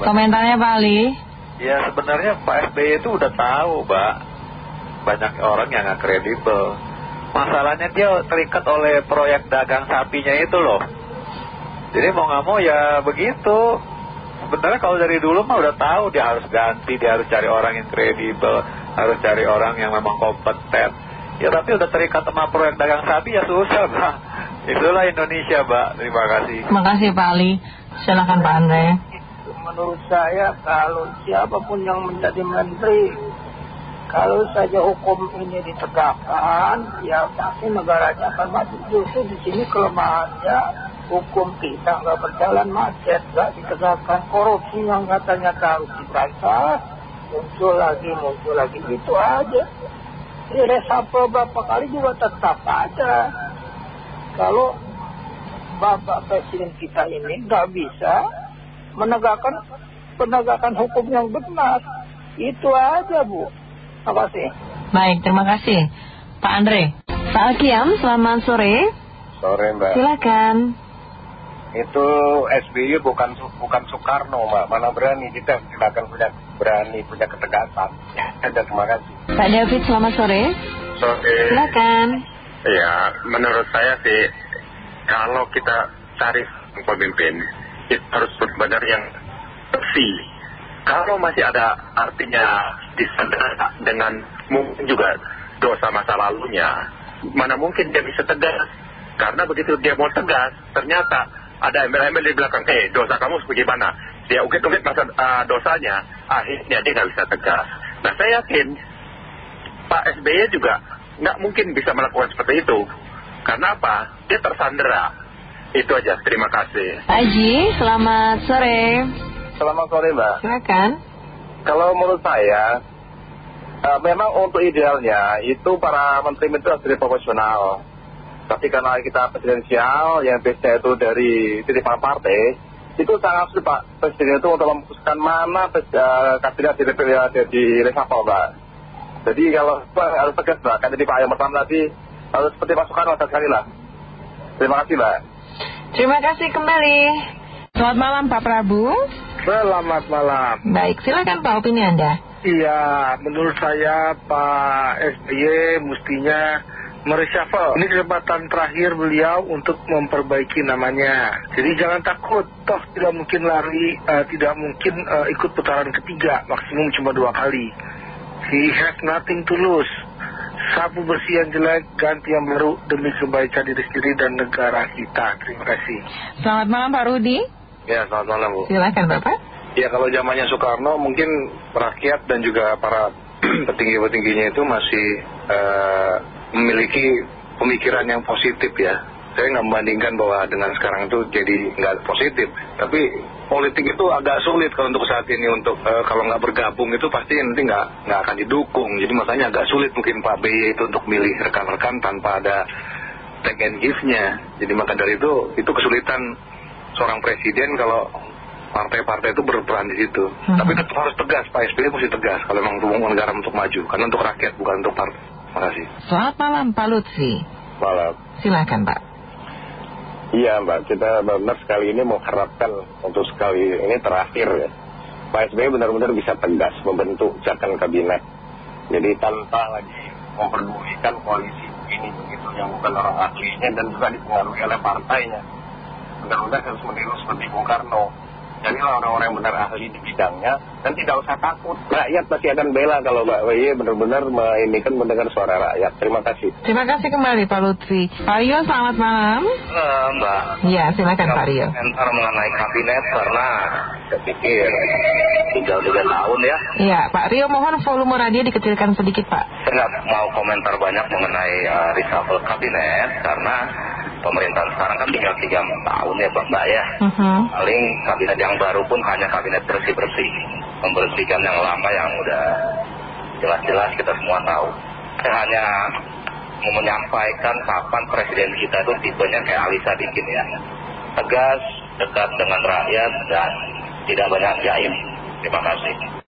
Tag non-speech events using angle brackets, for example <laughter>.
Komentarnya Pak Ali? Ya sebenarnya Pak SBY itu udah tahu Mbak. Banyak orang yang nggak kredibel. Masalahnya dia terikat oleh proyek dagang sapinya itu loh. Jadi mau nggak mau ya begitu. Sebenarnya kalau dari dulu mah udah tahu dia harus ganti, dia harus cari orang yang kredibel, harus cari orang yang memang kompeten. Ya tapi udah terikat sama proyek dagang sapi ya susah Mbak. Itulah Indonesia Mbak. Terima kasih. Terima kasih Pak Ali. Silakan Pak Andre. Menurut saya kalau siapa pun yang menjadi menteri kalau saja hukum ini ditegakkan, ya pasti negaranya akan maju. Justru di sini kelemahannya hukum kita nggak berjalan macet, nggak ditegakkan. Korupsi yang katanya harus diberantas, muncul lagi, muncul lagi. Itu aja. Ini resapel berapa kali juga tetap aja. Kalau Bapak Presiden kita ini nggak bisa menegakkan penegakan hukum yang benar. Itu aja, Bu. Terima kasih. Baik, terima kasih. Pak Andre. Pak Akiam, selamat sore. Sore Mbak. Silakan. Itu SBY bukan bukan Soekarno Mbak. Mana berani kita tidak akan punya berani punya ketegasan. Ada terima kasih. Pak David, selamat sore. Sore. Silakan. Ya, menurut saya sih kalau kita cari pemimpin itu harus benar-benar yang bersih. Kalau masih ada artinya disadar dengan mungkin juga dosa masa lalunya, mana mungkin dia bisa tegas. Karena begitu dia mau tegas, ternyata ada embel-embel di belakang, eh dosa kamu bagaimana? Dia ukit-ukit masa uh, dosanya, akhirnya dia nggak bisa tegas. Nah saya yakin Pak SBY juga nggak mungkin bisa melakukan seperti itu. Karena apa? Dia tersandera. Itu aja, terima kasih. Pak Haji, selamat sore. Selamat sore Mbak. Silakan. Kalau menurut saya, uh, memang untuk idealnya itu para menteri-menteri harus jadi profesional. Tapi karena kita presidensial yang biasanya itu dari titipan partai, itu sangat sulit Pak Presiden itu untuk memutuskan mana uh, kabinet di DPR di resapel Mbak. Jadi kalau harus tegas Mbak, kan jadi Pak yang pertama tadi harus seperti Pak Soekarno sekali lah. Terima kasih Mbak. Terima kasih kembali. Selamat malam Pak Prabu. Selamat malam. Baik, silakan Pak opini Anda. Iya, menurut saya Pak SBY mestinya mereshuffle. Ini kesempatan terakhir beliau untuk memperbaiki namanya. Jadi jangan takut, toh tidak mungkin lari, uh, tidak mungkin uh, ikut putaran ketiga, maksimum cuma dua kali. He has nothing to lose. Sapu bersih yang jelek, ganti yang baru demi kebaikan diri sendiri dan negara kita. Terima kasih. Selamat malam Pak Rudi. Ya, selamat malam Bu. Silakan Bapak. Ya kalau zamannya Soekarno mungkin rakyat dan juga para <clears throat> petinggi-petingginya itu masih uh, memiliki pemikiran yang positif ya. Saya nggak membandingkan bahwa dengan sekarang itu jadi nggak positif. Tapi politik itu agak sulit kalau untuk saat ini untuk uh, kalau nggak bergabung itu pasti nanti nggak nggak akan didukung. Jadi makanya agak sulit mungkin Pak BY itu untuk milih rekan-rekan tanpa ada take and give-nya. Jadi maka dari itu itu kesulitan seorang presiden kalau partai-partai itu berperan di situ. Tapi tetap harus tegas, Pak SBY mesti tegas kalau memang untuk negara untuk maju. Karena untuk rakyat bukan untuk partai. Terima kasih. Selamat malam Pak Lutfi. Malam. Silakan Pak. Iya Mbak, kita benar sekali ini mengharapkan untuk sekali ini terakhir ya. Pak SBY benar-benar bisa tegas membentuk jatan kabinet. Jadi tanpa lagi memperdulikan koalisi ini begitu yang bukan orang ahlinya dan juga dipengaruhi oleh partainya. Benar-benar harus meniru seperti Bung Karno. Jadilah orang-orang yang benar ahli di bidangnya dan tidak usah takut. Rakyat pasti akan bela kalau Mbak WY benar-benar ini kan mendengar suara rakyat. Terima kasih. Terima kasih kembali Pak Lutfi. Pak Rio, selamat malam. Uh, Mbak. Iya, silakan Pak Rio. Komentar mengenai kabinet karena saya pikir tinggal tiga tahun ya. Iya, Pak Rio mohon volume radio dikecilkan sedikit Pak. Saya nggak mau komentar banyak mengenai uh, reshuffle kabinet karena pemerintahan sekarang kan tinggal tiga tahun ya Mbak ya. Uh -huh. Paling kabinet yang baru pun hanya kabinet bersih-bersih. Membersihkan yang lama yang udah jelas-jelas kita semua tahu. Saya hanya mau menyampaikan kapan presiden kita itu tipenya kayak Alisa bikin ya. Tegas, dekat dengan rakyat, dan tidak banyak jaim. Terima kasih.